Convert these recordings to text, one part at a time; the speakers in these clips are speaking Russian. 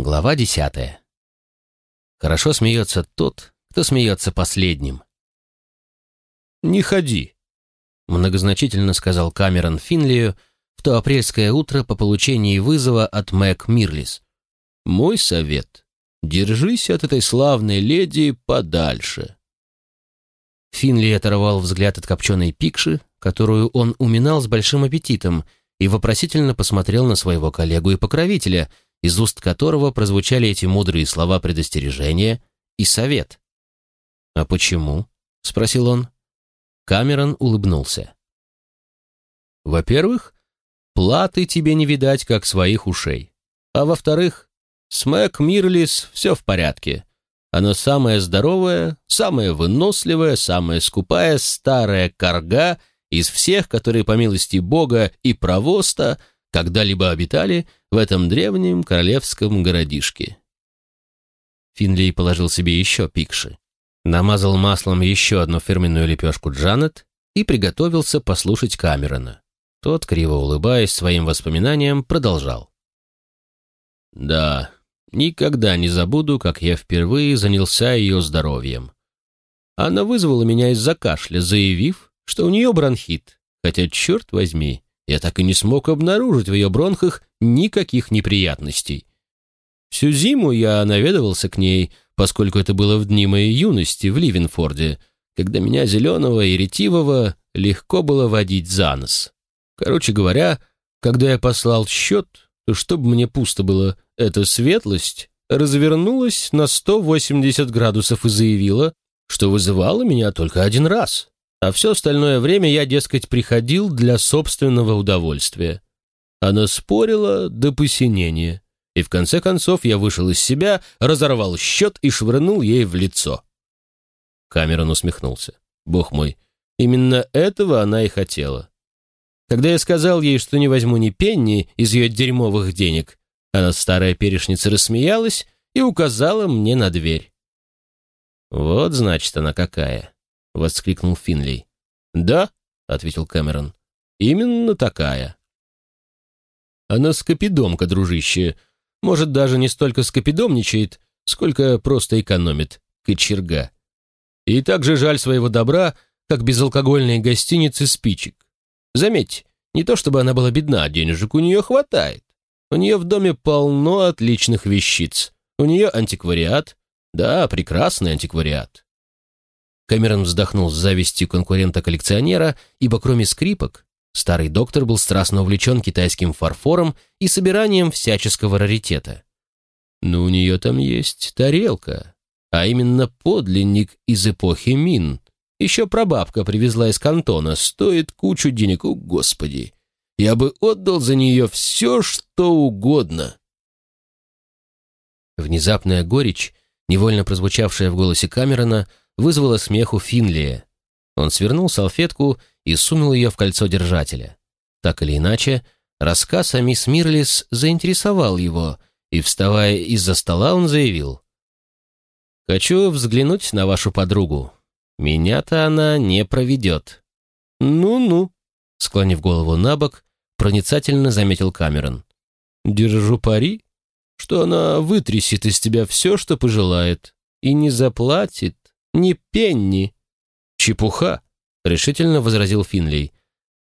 Глава десятая. Хорошо смеется тот, кто смеется последним. «Не ходи», — многозначительно сказал Камерон Финлию в то апрельское утро по получении вызова от Мэг Мирлис. «Мой совет — держись от этой славной леди подальше». Финли оторвал взгляд от копченой пикши, которую он уминал с большим аппетитом, и вопросительно посмотрел на своего коллегу и покровителя, из уст которого прозвучали эти мудрые слова предостережения и совет. «А почему?» — спросил он. Камерон улыбнулся. «Во-первых, платы тебе не видать, как своих ушей. А во-вторых, с Мэг Мирлис все в порядке. Она самая здоровая, самая выносливая, самая скупая старая корга из всех, которые, по милости Бога и провоста, когда-либо обитали в этом древнем королевском городишке. Финлей положил себе еще пикши, намазал маслом еще одну фирменную лепешку Джанет и приготовился послушать Камерона. Тот, криво улыбаясь своим воспоминаниям, продолжал. «Да, никогда не забуду, как я впервые занялся ее здоровьем. Она вызвала меня из-за кашля, заявив, что у нее бронхит, хотя, черт возьми, я так и не смог обнаружить в ее бронхах никаких неприятностей. Всю зиму я наведывался к ней, поскольку это было в дни моей юности в Ливенфорде, когда меня, зеленого и ретивого, легко было водить за нос. Короче говоря, когда я послал счет, то чтобы мне пусто было, эта светлость развернулась на 180 градусов и заявила, что вызывала меня только один раз а все остальное время я, дескать, приходил для собственного удовольствия. Она спорила до посинения, и в конце концов я вышел из себя, разорвал счет и швырнул ей в лицо. Камерон усмехнулся. Бог мой, именно этого она и хотела. Когда я сказал ей, что не возьму ни пенни из ее дерьмовых денег, она, старая перешница, рассмеялась и указала мне на дверь. Вот, значит, она какая воскликнул Финлей. «Да», — ответил Кэмерон, — «именно такая». «Она скопидомка, дружище. Может, даже не столько скопидомничает, сколько просто экономит, кочерга. И так же жаль своего добра, как безалкогольные гостиницы спичек. Заметьте, не то чтобы она была бедна, денежек у нее хватает. У нее в доме полно отличных вещиц. У нее антиквариат. Да, прекрасный антиквариат. Кэмерон вздохнул с завистью конкурента-коллекционера, ибо кроме скрипок, старый доктор был страстно увлечен китайским фарфором и собиранием всяческого раритета. Но у нее там есть тарелка, а именно подлинник из эпохи Мин. Еще прабабка привезла из кантона, стоит кучу денег, о господи. Я бы отдал за нее все, что угодно. Внезапная горечь, невольно прозвучавшая в голосе Камерона, вызвало смеху Финлия. Он свернул салфетку и сунул ее в кольцо держателя. Так или иначе, рассказ о мисс Мирлис заинтересовал его, и, вставая из-за стола, он заявил. «Хочу взглянуть на вашу подругу. Меня-то она не проведет». «Ну-ну», — склонив голову на бок, проницательно заметил Камерон. «Держу пари, что она вытрясет из тебя все, что пожелает, и не заплатит ни пенни». «Чепуха», — решительно возразил Финлей.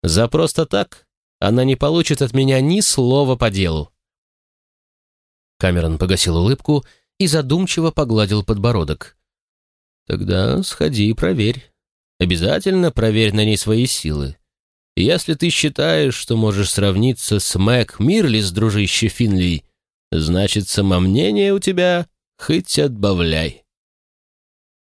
«За просто так она не получит от меня ни слова по делу». Камерон погасил улыбку и задумчиво погладил подбородок. «Тогда сходи и проверь. Обязательно проверь на ней свои силы. Если ты считаешь, что можешь сравниться с Мэг Мирлис, дружище Финлей, значит, самомнение у тебя хоть отбавляй».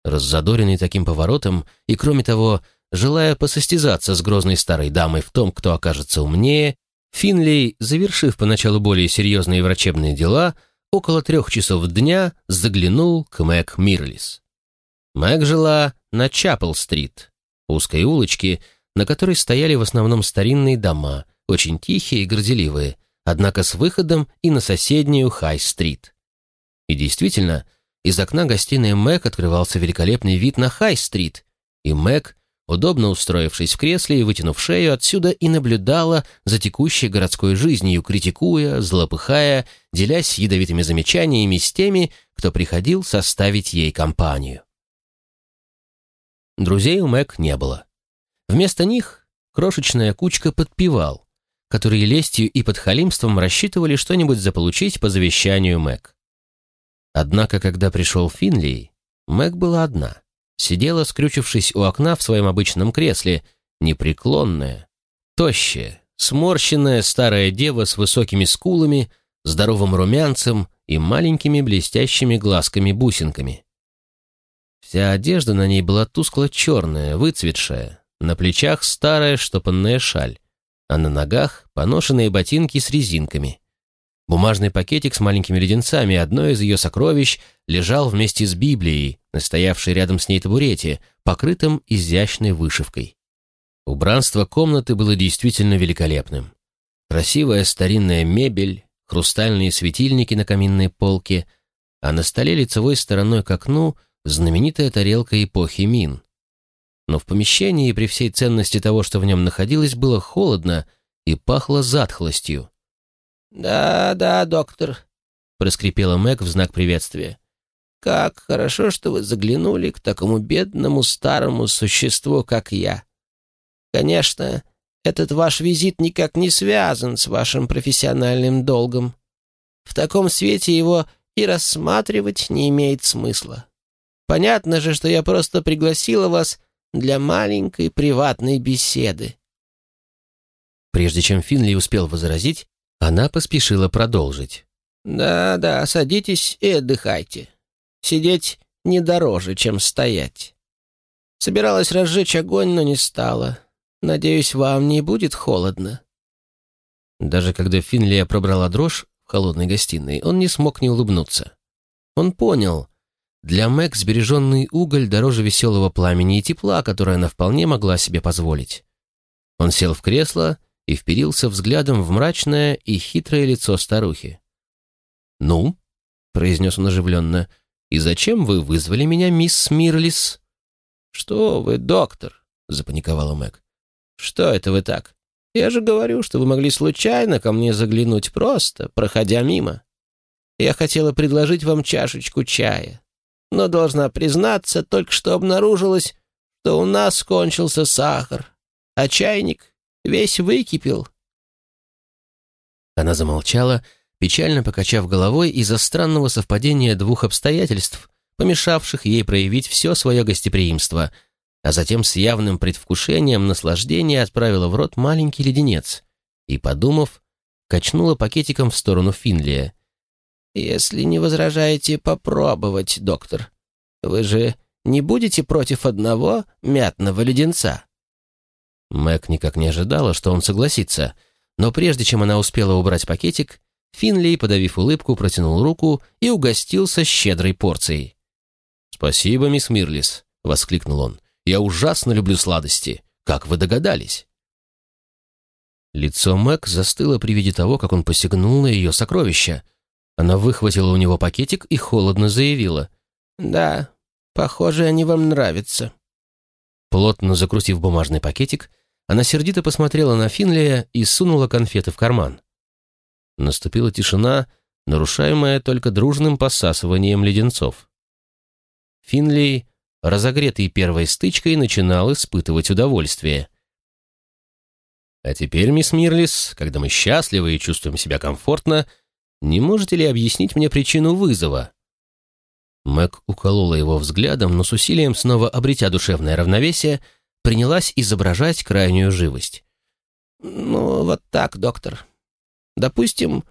Раззадоренный таким поворотом и, кроме того, желая посостязаться с грозной старой дамой в том, кто окажется умнее, Финлей, завершив поначалу более серьезные врачебные дела, около трех часов дня заглянул к Мэг Мирлис. Мэг жила на Чапел-стрит, узкой улочке, на которой стояли в основном старинные дома, очень тихие и горделивые, однако с выходом и на соседнюю Хай-стрит. И действительно, из окна гостиной Мэг открывался великолепный вид на Хай-стрит, и Мэг, удобно устроившись в кресле и вытянув шею, отсюда и наблюдала за текущей городской жизнью, критикуя, злопыхая, делясь ядовитыми замечаниями с теми, кто приходил составить ей компанию. Друзей у Мэг не было. Вместо них крошечная кучка подпевал, которые лестью и подхалимством рассчитывали что-нибудь заполучить по завещанию Мэг. Однако, когда пришел Финли, Мэг была одна. Сидела, скрючившись у окна в своем обычном кресле, непреклонная, тощая, сморщенная старая дева с высокими скулами, здоровым румянцем и маленькими блестящими глазками-бусинками. Вся одежда на ней была тускло-черная, выцветшая, на плечах старая штопанная шаль, а на ногах поношенные ботинки с резинками. Бумажный пакетик с маленькими леденцами, одно из ее сокровищ, лежал вместе с Библией, настоявшей рядом с ней табурете, покрытым изящной вышивкой. Убранство комнаты было действительно великолепным. Красивая старинная мебель, хрустальные светильники на каминной полке, а на столе лицевой стороной к окну знаменитая тарелка эпохи Мин. Но в помещении при всей ценности того, что в нем находилось, было холодно и пахло затхлостью. «Да, да, доктор», — проскрипела Мэг в знак приветствия. «Как хорошо, что вы заглянули к такому бедному старому существу, как я. Конечно, этот ваш визит никак не связан с вашим профессиональным долгом. В таком свете его и рассматривать не имеет смысла. Понятно же, что я просто пригласила вас для маленькой приватной беседы». Прежде чем Финли успел возразить, она поспешила продолжить. «Да-да, садитесь и отдыхайте. Сидеть не дороже, чем стоять. Собиралась разжечь огонь, но не стала. Надеюсь, вам не будет холодно». Даже когда Финлия пробрала дрожь в холодной гостиной, он не смог не улыбнуться. Он понял, для Мэг сбереженный уголь дороже веселого пламени и тепла, которое она вполне могла себе позволить. Он сел в кресло и вперился взглядом в мрачное и хитрое лицо старухи. «Ну?» — произнес он оживленно. «И зачем вы вызвали меня, мисс Мирлис?» «Что вы, доктор?» — запаниковала Мэг. «Что это вы так? Я же говорю, что вы могли случайно ко мне заглянуть просто, проходя мимо. Я хотела предложить вам чашечку чая, но должна признаться, только что обнаружилось, что у нас кончился сахар, а чайник Весь выкипел». Она замолчала, печально покачав головой из-за странного совпадения двух обстоятельств, помешавших ей проявить все свое гостеприимство, а затем с явным предвкушением наслаждения отправила в рот маленький леденец и, подумав, качнула пакетиком в сторону Финлия. «Если не возражаете попробовать, доктор, вы же не будете против одного мятного леденца?» Мэг никак не ожидала, что он согласится, но прежде чем она успела убрать пакетик, Финли, подавив улыбку, протянул руку и угостился щедрой порцией. «Спасибо, мисс Мирлис», — воскликнул он. «Я ужасно люблю сладости. Как вы догадались?» Лицо Мэг застыло при виде того, как он посягнул на ее сокровища. Она выхватила у него пакетик и холодно заявила. «Да, похоже, они вам нравятся». Плотно закрутив бумажный пакетик, она сердито посмотрела на Финлия и сунула конфеты в карман. Наступила тишина, нарушаемая только дружным посасыванием леденцов. Финлей, разогретый первой стычкой, начинал испытывать удовольствие. «А теперь, мисс Мирлис, когда мы счастливы и чувствуем себя комфортно, не можете ли объяснить мне причину вызова?» Мэг уколола его взглядом, но с усилием, снова обретя душевное равновесие, принялась изображать крайнюю живость. «Ну, вот так, доктор. Допустим,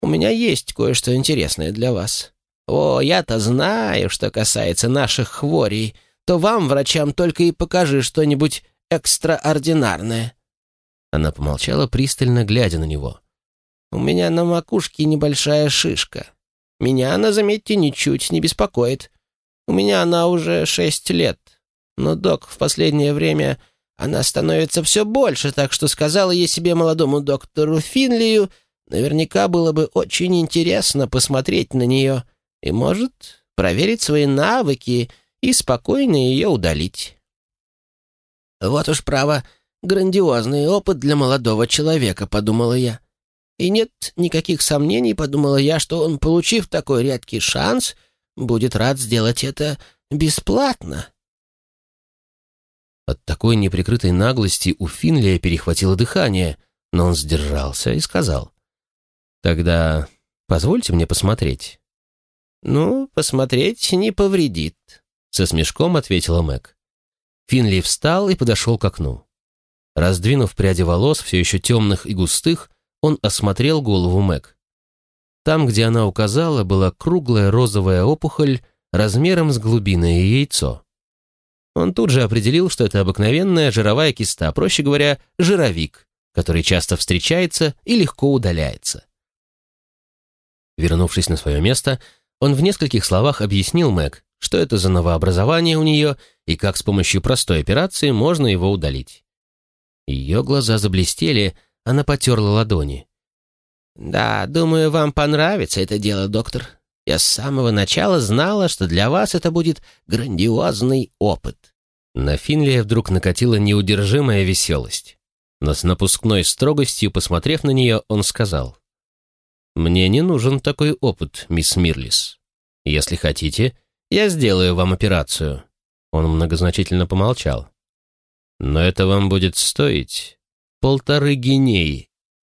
у меня есть кое-что интересное для вас. О, я-то знаю, что касается наших хворей, то вам, врачам, только и покажи что-нибудь экстраординарное». Она помолчала, пристально глядя на него. «У меня на макушке небольшая шишка. Меня она, заметьте, ничуть не беспокоит. У меня она уже шесть лет. Но, док, в последнее время она становится все больше, так что сказала я себе молодому доктору Финлию, наверняка было бы очень интересно посмотреть на нее и, может, проверить свои навыки и спокойно ее удалить. Вот уж право, грандиозный опыт для молодого человека, подумала я. И нет никаких сомнений, подумала я, что он, получив такой редкий шанс, будет рад сделать это бесплатно. От такой неприкрытой наглости у Финлия перехватило дыхание, но он сдержался и сказал. «Тогда позвольте мне посмотреть». «Ну, посмотреть не повредит», — со смешком ответила Мэг. Финли встал и подошел к окну. Раздвинув пряди волос, все еще темных и густых, он осмотрел голову Мэг. Там, где она указала, была круглая розовая опухоль размером с глубиное яйцо. Он тут же определил, что это обыкновенная жировая киста, проще говоря, жировик, который часто встречается и легко удаляется. Вернувшись на свое место, он в нескольких словах объяснил Мэг, что это за новообразование у нее и как с помощью простой операции можно его удалить. Ее глаза заблестели, она потерла ладони. «Да, думаю, вам понравится это дело, доктор. Я с самого начала знала, что для вас это будет грандиозный опыт». На Финлия вдруг накатила неудержимая веселость. Но с напускной строгостью, посмотрев на нее, он сказал. «Мне не нужен такой опыт, мисс Мирлис. Если хотите, я сделаю вам операцию». Он многозначительно помолчал. «Но это вам будет стоить полторы гинеи».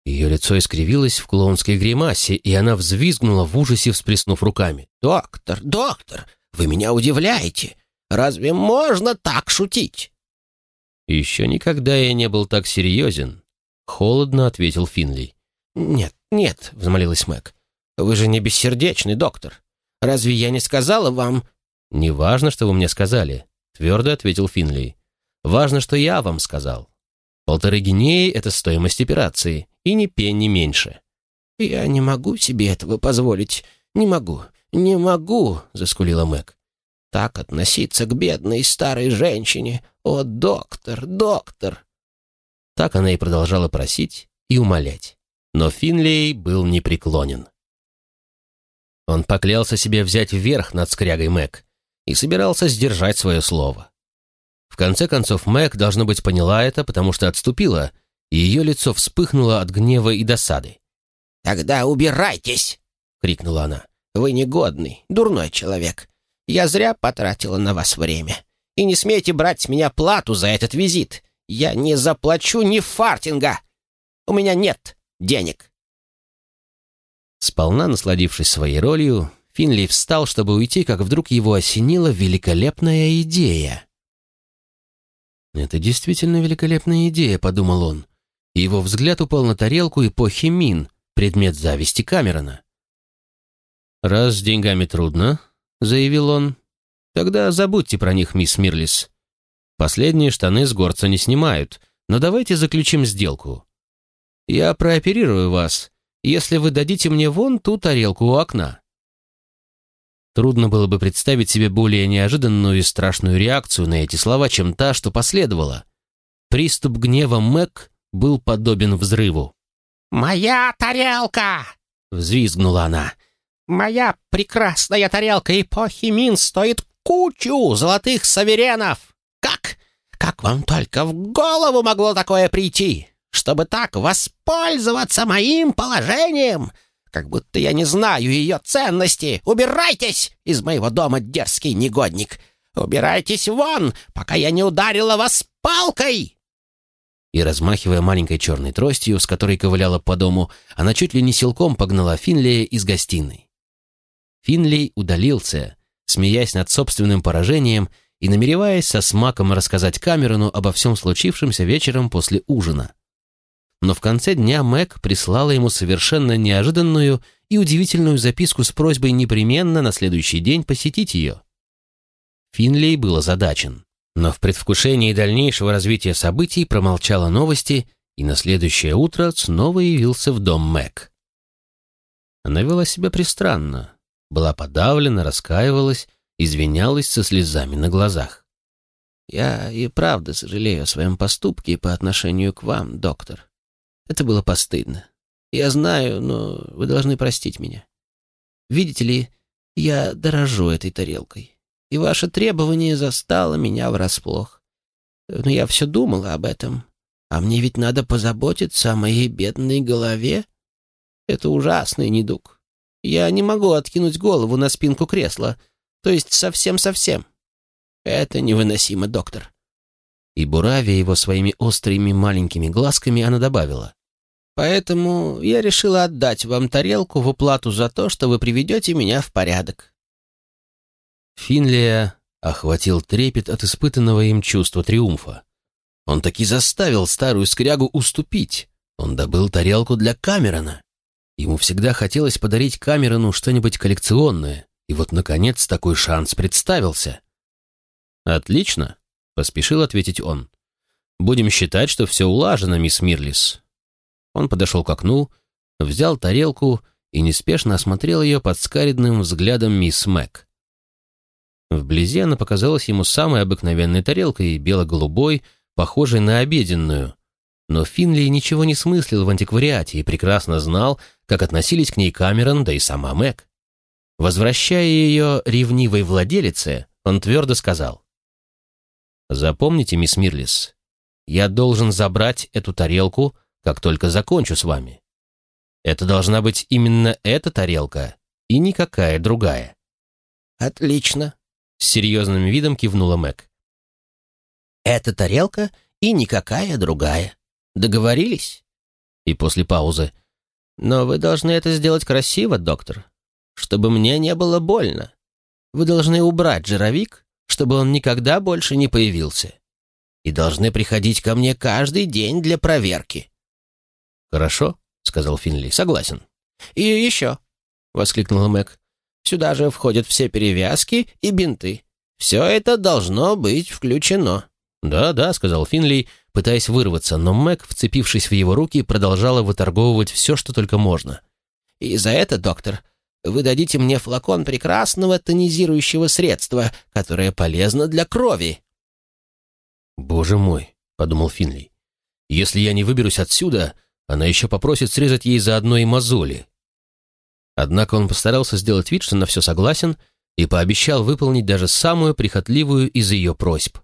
Ее лицо искривилось в клоунской гримасе, и она взвизгнула в ужасе, всплеснув руками. «Доктор, доктор, вы меня удивляете. Разве можно так шутить?» «Еще никогда я не был так серьезен», — холодно ответил Финли. «Нет, нет», — взмолилась Мэг. «Вы же не бессердечный доктор. Разве я не сказала вам...» «Не важно, что вы мне сказали», — твердо ответил Финли. «Важно, что я вам сказал. Полторы гинеи — это стоимость операции, и ни пенни меньше». «Я не могу себе этого позволить. Не могу, не могу», — заскулила Мэг. «Так относиться к бедной старой женщине. О, доктор, доктор!» Так она и продолжала просить и умолять. Но Финлей был непреклонен. Он поклялся себе взять вверх над скрягой Мэг и собирался сдержать свое слово. В конце концов, Мэг, должно быть, поняла это, потому что отступила, и ее лицо вспыхнуло от гнева и досады. «Тогда убирайтесь!» — крикнула она. «Вы негодный, дурной человек. Я зря потратила на вас время. И не смейте брать с меня плату за этот визит. Я не заплачу ни фартинга. У меня нет денег». Сполна насладившись своей ролью, Финли встал, чтобы уйти, как вдруг его осенила великолепная идея. «Это действительно великолепная идея», — подумал он, его взгляд упал на тарелку эпохи Мин, предмет зависти Камерона. «Раз с деньгами трудно», — заявил он, — «тогда забудьте про них, мисс Мирлис. Последние штаны с горца не снимают, но давайте заключим сделку. Я прооперирую вас, если вы дадите мне вон ту тарелку у окна». Трудно было бы представить себе более неожиданную и страшную реакцию на эти слова, чем та, что последовала. Приступ гнева Мэг был подобен взрыву. «Моя тарелка!» — взвизгнула она. «Моя прекрасная тарелка эпохи Мин стоит кучу золотых саверенов! Как? Как вам только в голову могло такое прийти? чтобы так воспользоваться моим положением, как будто я не знаю ее ценности. Убирайтесь из моего дома, дерзкий негодник! Убирайтесь вон, пока я не ударила вас палкой!» И, размахивая маленькой черной тростью, с которой ковыляла по дому, она чуть ли не силком погнала Финлея из гостиной. Финлей удалился, смеясь над собственным поражением и намереваясь со смаком рассказать Камерону обо всем случившемся вечером после ужина но в конце дня Мэг прислала ему совершенно неожиданную и удивительную записку с просьбой непременно на следующий день посетить ее. Финлей был озадачен, но в предвкушении дальнейшего развития событий промолчал о новости и на следующее утро снова явился в дом Мэг. Она вела себя пристранно, была подавлена, раскаивалась, извинялась со слезами на глазах. «Я и правда сожалею о своем поступке по отношению к вам, доктор. Это было постыдно. Я знаю, но вы должны простить меня. Видите ли, я дорожу этой тарелкой, и ваше требование застало меня врасплох. Но я все думала об этом. А мне ведь надо позаботиться о моей бедной голове. Это ужасный недуг. Я не могу откинуть голову на спинку кресла. То есть совсем-совсем. Это невыносимо, доктор. И буравя его своими острыми маленькими глазками, она добавила. Поэтому я решила отдать вам тарелку в уплату за то, что вы приведете меня в порядок. Финлия охватил трепет от испытанного им чувства триумфа. Он таки заставил старую скрягу уступить. Он добыл тарелку для Камерона. Ему всегда хотелось подарить Камерону что-нибудь коллекционное, и вот, наконец, такой шанс представился. «Отлично», — поспешил ответить он. «Будем считать, что все улажено, мисс Мирлис». Он подошел к окну, взял тарелку и неспешно осмотрел ее под скаридным взглядом мисс Мэг. Вблизи она показалась ему самой обыкновенной тарелкой, бело-голубой, похожей на обеденную. Но Финли ничего не смыслил в антиквариате и прекрасно знал, как относились к ней Камерон, да и сама Мэг. Возвращая ее ревнивой владелице, он твердо сказал. «Запомните, мисс Мирлис, я должен забрать эту тарелку, как только закончу с вами. Это должна быть именно эта тарелка и никакая другая». «Отлично», с серьезным видом кивнула Мэг. «Эта тарелка и никакая другая. Договорились?» И после паузы. «Но вы должны это сделать красиво, доктор, чтобы мне не было больно. Вы должны убрать жировик, чтобы он никогда больше не появился. И должны приходить ко мне каждый день для проверки». «Хорошо», — сказал Финли, — «согласен». «И еще», — воскликнула Мэг, Сюда же входят все перевязки и бинты. Все это должно быть включено». «Да, да», — сказал Финли, пытаясь вырваться, но Мэг, вцепившись в его руки, продолжала выторговывать все, что только можно. «И за это, доктор, вы дадите мне флакон прекрасного тонизирующего средства, которое полезно для крови». «Боже мой», — подумал Финли, — «если я не выберусь отсюда, она еще попросит срезать ей заодно и мозоли. Однако он постарался сделать вид, что на все согласен, и пообещал выполнить даже самую прихотливую из ее просьб.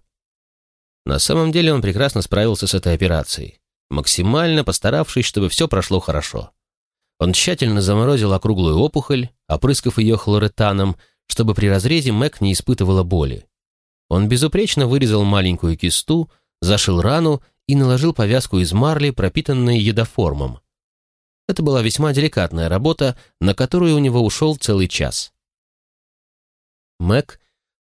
На самом деле он прекрасно справился с этой операцией, максимально постаравшись, чтобы все прошло хорошо. Он тщательно заморозил округлую опухоль, опрыскав ее хлоретаном, чтобы при разрезе Мэг не испытывала боли. Он безупречно вырезал маленькую кисту, зашил рану и наложил повязку из марли, пропитанной едоформом, это была весьма деликатная работа, на которую у него ушел целый час. Мэг,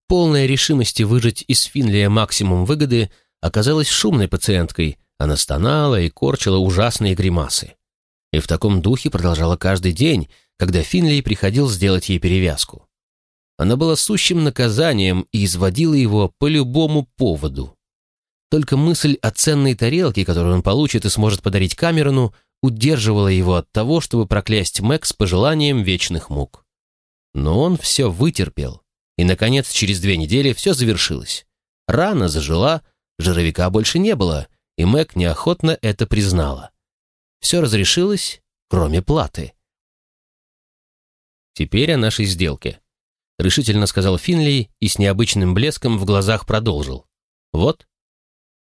полная решимости выжать из Финлия максимум выгоды, оказалась шумной пациенткой, она стонала и корчила ужасные гримасы. И в таком духе продолжала каждый день, когда Финли приходил сделать ей перевязку. Она была сущим наказанием и изводила его по любому поводу. Только мысль о ценной тарелке, которую он получит и сможет подарить Камерону, удерживала его от того, чтобы проклясть Мэг с пожеланием вечных мук. Но он все вытерпел, и, наконец, через две недели все завершилось. Рана зажила, жировика больше не было, и Мэг неохотно это признала. Все разрешилось, кроме платы. «Теперь о нашей сделке», — решительно сказал Финли и с необычным блеском в глазах продолжил. «Вот,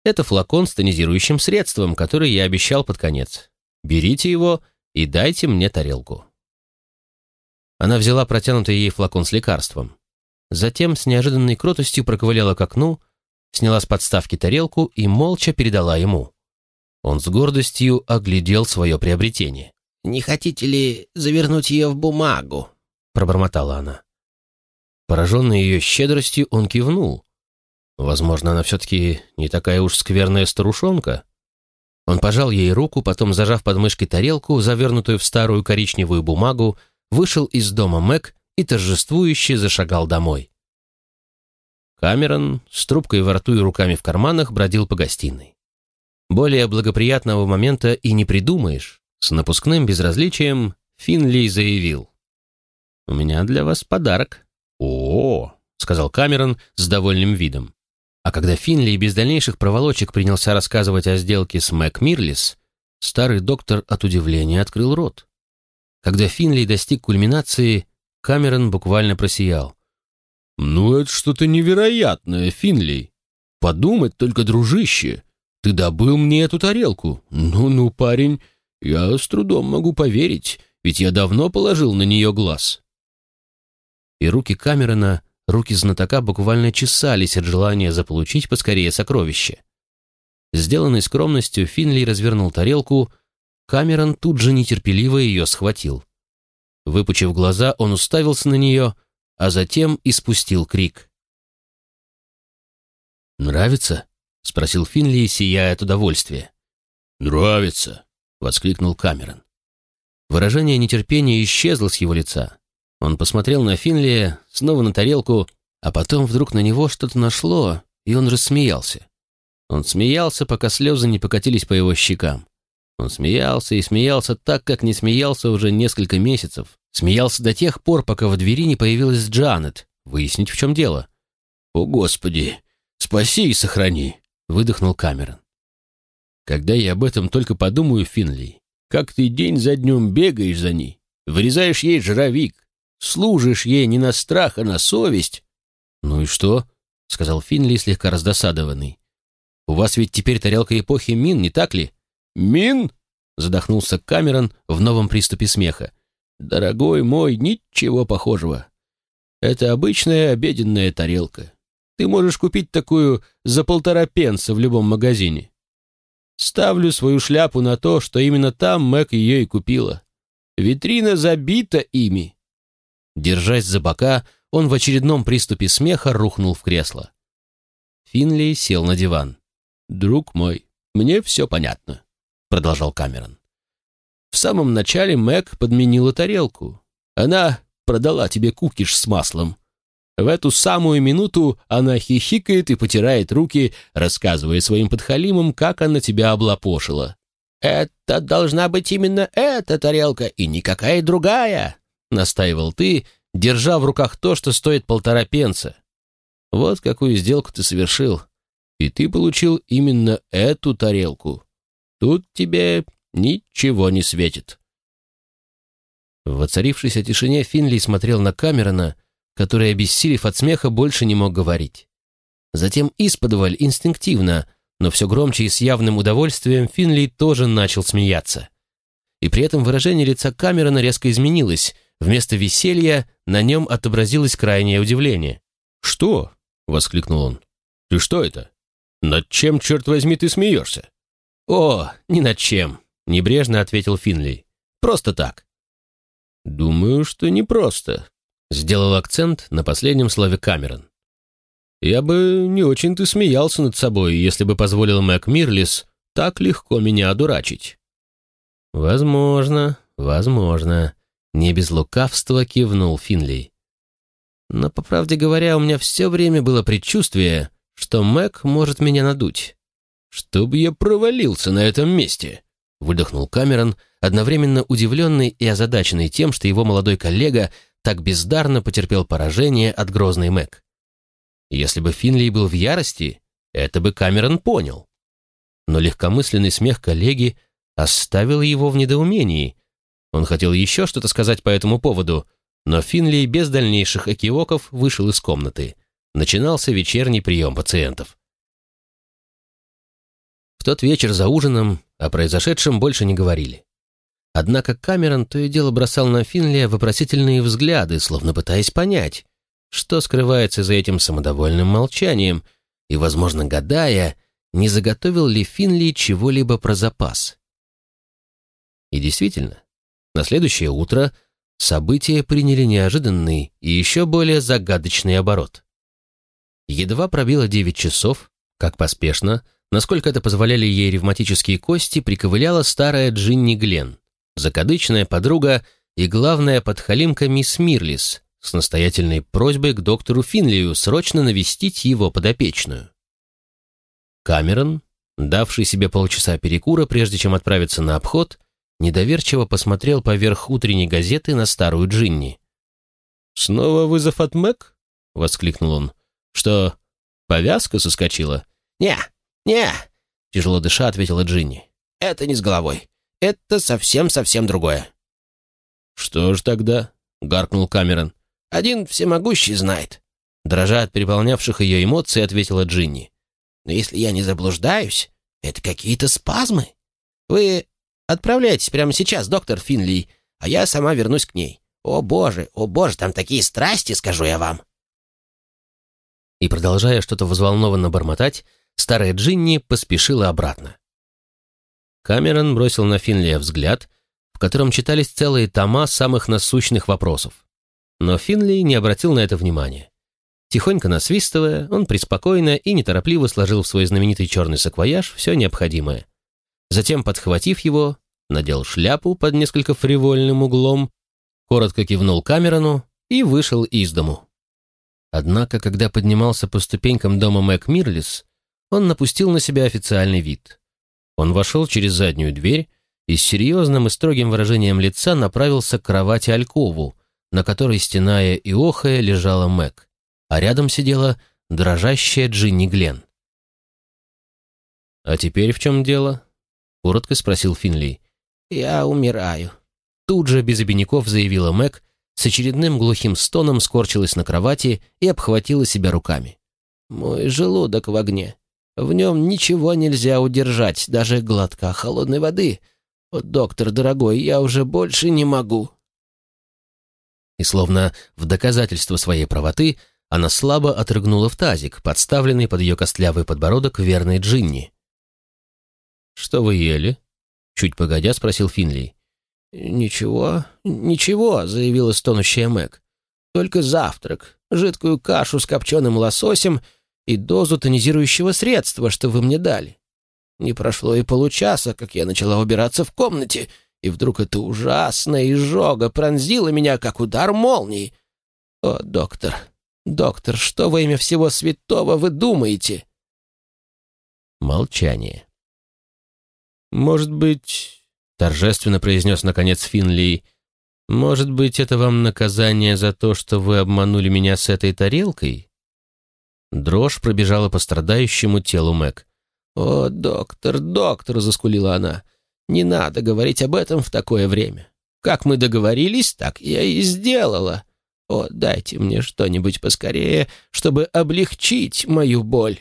это флакон с тонизирующим средством, который я обещал под конец. Берите его и дайте мне тарелку». Она взяла протянутый ей флакон с лекарством. Затем с неожиданной кротостью проковыляла к окну, сняла с подставки тарелку и молча передала ему. Он с гордостью оглядел свое приобретение. «Не хотите ли завернуть ее в бумагу?» — пробормотала она. Пораженный ее щедростью, он кивнул. Возможно, она все-таки не такая уж скверная старушонка. Он пожал ей руку, потом, зажав под мышкой тарелку, завернутую в старую коричневую бумагу, вышел из дома Мэг и торжествующе зашагал домой. Камерон с трубкой во рту и руками в карманах бродил по гостиной. Более благоприятного момента и не придумаешь. С напускным безразличием Финли заявил. «У меня для вас подарок». «О-о-о», — сказал Камерон с довольным видом. А когда Финли без дальнейших проволочек принялся рассказывать о сделке с Мэг Мирлис, старый доктор от удивления открыл рот. Когда Финли достиг кульминации, Камерон буквально просиял. «Ну, это что-то невероятное, Финли. подумать только, дружище, ты добыл мне эту тарелку. Ну-ну, парень, я с трудом могу поверить, ведь я давно положил на нее глаз». И руки Камерона, руки знатока буквально чесались от желания заполучить поскорее сокровище. Сделанный скромностью, Финли развернул тарелку, Камерон тут же нетерпеливо ее схватил. Выпучив глаза, он уставился на нее, а затем испустил крик. «Нравится?» — спросил Финли, сияя от удовольствия. «Нравится!» — воскликнул Камерон. Выражение нетерпения исчезло с его лица. Он посмотрел на Финли, снова на тарелку, а потом вдруг на него что-то нашло, и он рассмеялся. Он смеялся, пока слезы не покатились по его щекам. Он смеялся и смеялся так, как не смеялся уже несколько месяцев. Смеялся до тех пор, пока в двери не появилась Джанет, выяснить, в чем дело. «О, Господи! Спаси и сохрани!» — выдохнул Камерон. «Когда я об этом только подумаю, Финли, как ты день за днем бегаешь за ней, вырезаешь ей жировик, служишь ей не на страх, а на совесть». «Ну и что?» — сказал Финли, слегка раздосадованный. «У вас ведь теперь тарелка эпохи Мин, не так ли?» «Мин?» — задохнулся Камерон в новом приступе смеха. «Дорогой мой, ничего похожего. Это обычная обеденная тарелка. Ты можешь купить такую за полтора пенса в любом магазине. Ставлю свою шляпу на то, что именно там Мэг ее и купила. Витрина забита ими». Держась за бока, он в очередном приступе смеха рухнул в кресло. Финли сел на диван. «Друг мой, мне все понятно продолжал Камерон. В самом начале Мэг подменила тарелку. Она продала тебе кукиш с маслом. В эту самую минуту она хихикает и потирает руки, рассказывая своим подхалимам, как она тебя облапошила. «Это должна быть именно эта тарелка и никакая другая», — настаивал ты, держа в руках то, что стоит полтора пенса. Вот какую сделку ты совершил. И ты получил именно эту тарелку. Тут тебе ничего не светит». В воцарившейся тишине Финли смотрел на Камерона, который, обессилев от смеха, больше не мог говорить. Затем исподволь, инстинктивно, но все громче и с явным удовольствием Финли тоже начал смеяться. И при этом выражение лица Камерона резко изменилось. Вместо веселья на нем отобразилось крайнее удивление. «Что?» — воскликнул он. «Ты что это? Над чем, черт возьми, ты смеешься?» «О, ни над чем», — небрежно ответил Финли. «Просто так». «Думаю, что не просто», — сделал акцент на последнем слове Камерон. «Я бы не очень-то смеялся над собой, если бы позволил Мэг Мирлис так легко меня одурачить». «Возможно, возможно», — не без лукавства кивнул Финли. «Но, по правде говоря, у меня все время было предчувствие, что Мэг может меня надуть. «Чтоб я провалился на этом месте!» — выдохнул Камерон, одновременно удивленный и озадаченный тем, что его молодой коллега так бездарно потерпел поражение от грозной Мэг. Если бы Финли был в ярости, это бы Камерон понял. Но легкомысленный смех коллеги оставил его в недоумении. Он хотел еще что-то сказать по этому поводу, но Финли без дальнейших экивоков вышел из комнаты. Начинался вечерний прием пациентов тот вечер за ужином о произошедшем больше не говорили. Однако Камерон то и дело бросал на Финли вопросительные взгляды, словно пытаясь понять, что скрывается за этим самодовольным молчанием, и, возможно, гадая, не заготовил ли Финли чего-либо про запас. И действительно, на следующее утро события приняли неожиданный и еще более загадочный оборот. Едва пробило девять часов, как поспешно, насколько это позволяли ей ревматические кости, приковыляла старая Джинни Глен, закадычная подруга и главная подхалимка мисс Мирлис, с настоятельной просьбой к доктору Финлию срочно навестить его подопечную. Камерон, давший себе полчаса перекура, прежде чем отправиться на обход, недоверчиво посмотрел поверх утренней газеты на старую Джинни. «Снова вызов от Мэг?» — воскликнул он. «Что, повязка соскочила?» «Не, «Не», — тяжело дыша ответила Джинни. «Это не с головой. Это совсем-совсем другое». «Что ж тогда?» — гаркнул Камерон. «Один всемогущий знает». Дрожа от переполнявших ее эмоций, ответила Джинни. Но если я не заблуждаюсь, это какие-то спазмы. Вы отправляйтесь прямо сейчас, доктор Финли, а я сама вернусь к ней. О боже, о боже, там такие страсти, скажу я вам. И продолжая что-то взволнованно бормотать, старая Джинни поспешила обратно. Камерон бросил на Финлия взгляд, в котором читались целые тома самых насущных вопросов. Но Финли не обратил на это внимания. Тихонько насвистывая, он преспокойно и неторопливо сложил в свой знаменитый черный саквояж все необходимое. Затем, подхватив его, надел шляпу под несколько фривольным углом, коротко кивнул Камерону и вышел из дому. Однако, когда поднимался по ступенькам дома Мэг Мирлис, он напустил на себя официальный вид. Он вошел через заднюю дверь и с серьезным и строгим выражением лица направился к кровати Алькову, на которой, стеная и охая, лежала Мэг, а рядом сидела дрожащая Джинни Глен. «А теперь в чем дело?» — коротко спросил Финли. «Я умираю», — тут же без обиняков заявила Мэг, с очередным глухим стоном скорчилась на кровати и обхватила себя руками. «Мой желудок в огне. В нем ничего нельзя удержать, даже глотка холодной воды. О, доктор дорогой, я уже больше не могу». И словно в доказательство своей правоты, она слабо отрыгнула в тазик, подставленный под ее костлявый подбородок верной Джинни. «Что вы ели?» — чуть погодя спросил Финли. «Ничего, ничего», — заявила стонущая Мэг. «Только завтрак, жидкую кашу с копченым лососем и дозу тонизирующего средства, что вы мне дали. Не прошло и получаса, как я начала убираться в комнате, и вдруг эта ужасная изжога пронзила меня, как удар молнии. О, доктор, доктор, что во имя всего святого вы думаете?» Молчание. «Может быть, — торжественно произнес наконец Финли, — может быть, это вам наказание за то, что вы обманули меня с этой тарелкой?» Дрожь пробежала по страдающему телу Мэг. «О, доктор, доктор!» — заскулила она. «Не надо говорить об этом в такое время. Как мы договорились, так я и сделала. О, дайте мне что-нибудь поскорее, чтобы облегчить мою боль».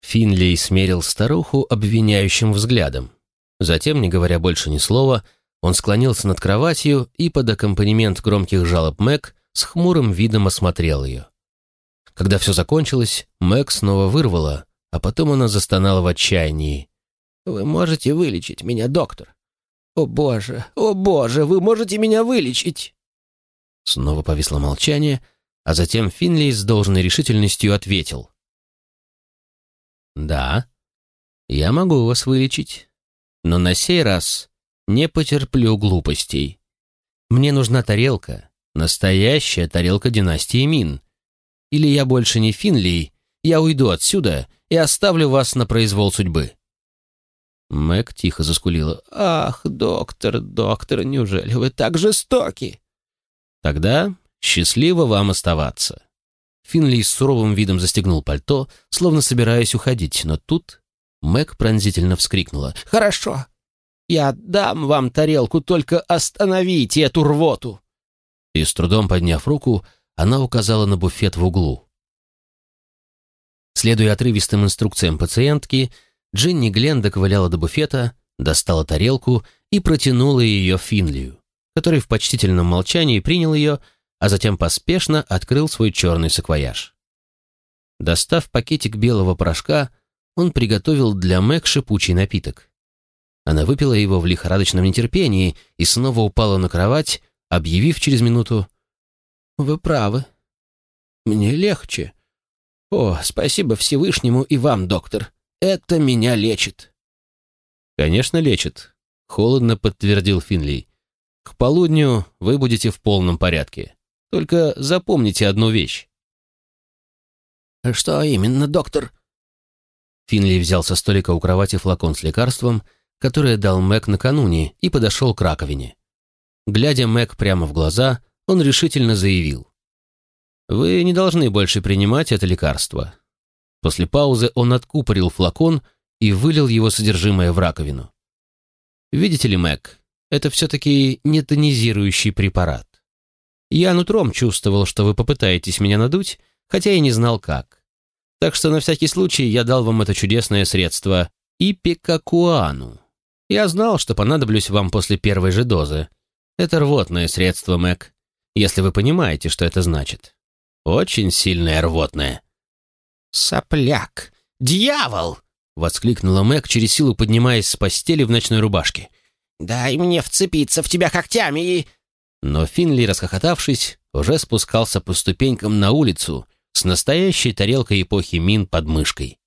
Финли смерил старуху обвиняющим взглядом. Затем, не говоря больше ни слова, он склонился над кроватью и под аккомпанемент громких жалоб Мэг с хмурым видом осмотрел ее. Когда все закончилось, Мэг снова вырвала, а потом она застонала в отчаянии. «Вы можете вылечить меня, доктор? О боже, о боже, вы можете меня вылечить!» Снова повисло молчание, а затем Финли с должной решительностью ответил. «Да, я могу вас вылечить, но на сей раз не потерплю глупостей. Мне нужна тарелка, настоящая тарелка династии Мин, или я больше не Финли, я уйду отсюда и оставлю вас на произвол судьбы». Мэг тихо заскулила. «Ах, доктор, доктор, неужели вы так жестоки?» «Тогда счастливо вам оставаться». Финли с суровым видом застегнул пальто, словно собираясь уходить, но тут Мэг пронзительно вскрикнула. «Хорошо, я дам вам тарелку, только остановите эту рвоту!» И с трудом подняв руку, она указала на буфет в углу. Следуя отрывистым инструкциям пациентки, Джинни Глен доковыляла до буфета, достала тарелку и протянула ее Финлию, который в почтительном молчании принял ее, а затем поспешно открыл свой черный саквояж. Достав пакетик белого порошка, он приготовил для Мэг шипучий напиток. Она выпила его в лихорадочном нетерпении и снова упала на кровать, объявив через минуту «Вы правы. Мне легче. О, спасибо Всевышнему и вам, доктор. Это меня лечит». «Конечно, лечит», — холодно подтвердил Финли. «К полудню вы будете в полном порядке. Только запомните одну вещь». «Что именно, доктор?» Финли взял со столика у кровати флакон с лекарством, которое дал Мэг накануне, и подошел к раковине. Глядя Мэг прямо в глаза, он решительно заявил. «Вы не должны больше принимать это лекарство». После паузы он откупорил флакон и вылил его содержимое в раковину. «Видите ли, Мэг, это все-таки не тонизирующий препарат. Я нутром чувствовал, что вы попытаетесь меня надуть, хотя и не знал как. Так что на всякий случай я дал вам это чудесное средство ипикакуану. Я знал, что понадоблюсь вам после первой же дозы. Это рвотное средство, Мэг, если вы понимаете, что это значит. Очень сильное рвотное. «Сопляк! Дьявол!» — воскликнула Мэг, через силу поднимаясь с постели в ночной рубашке. «Дай мне вцепиться в тебя когтями и...» Но Финли, расхохотавшись, уже спускался по ступенькам на улицу с настоящей тарелкой эпохи Мин под мышкой.